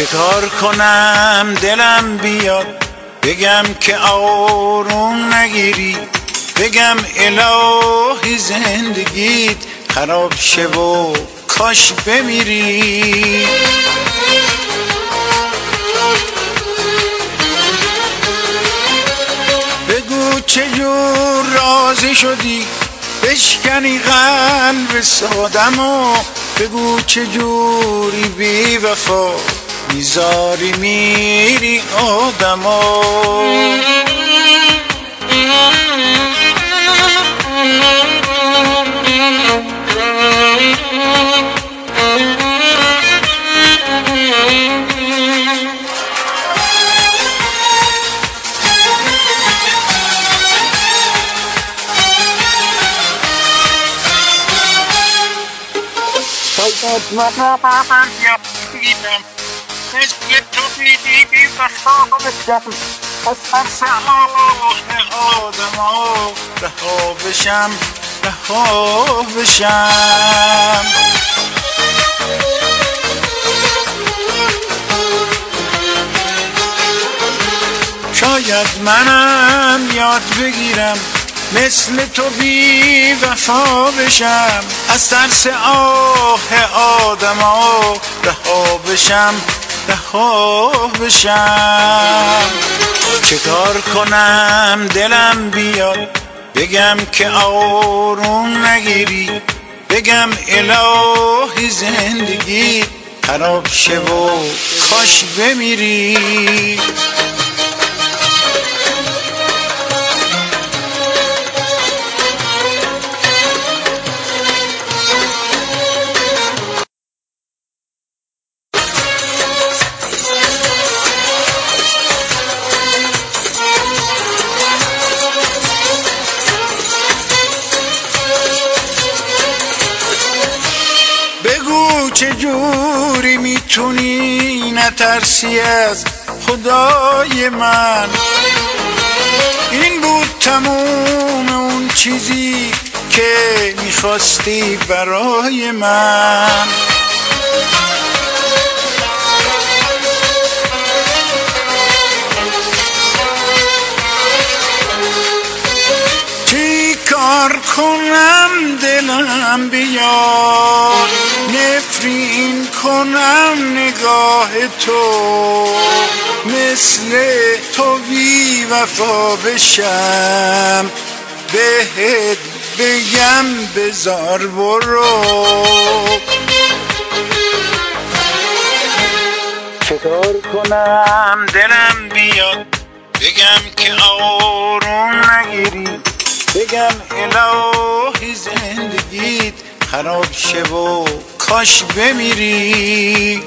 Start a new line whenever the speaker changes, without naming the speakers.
چه کار کنم؟ دلم بیاد. بگم که آروم نگیری. بگم الهی زندگیت خراب شه و کاش بمیری. بگو چجور راضی شدی؟ بشکنی قلب سادمو بگو چجوری بی وفا می‌ذاری میری آدمو
شاید منم بشم آه
بشم شاید منم یاد بگیرم مثل تو بی وفا بشم. از ترس آه آدما رها بشم. رها بشم. چه کار کنم دلم بیاد؟ بگم که آروم نگیری. بگم الهی زندگی خراب شه و کاش بمیری. چجوری می‌تونی نترسی از خدای من؟ این بود تموم اون چیزی که می‌خواستی برای من. چی کار کنم دلم بیاد نفرین کنم نگاه تو مثل تو بی وفا بشم. بهت بگم بزار برو. کار کنم دلم بیاد؟ بگم که آروم نگیری. بگم الهی زندگیت خراب شه و کاش بمیری.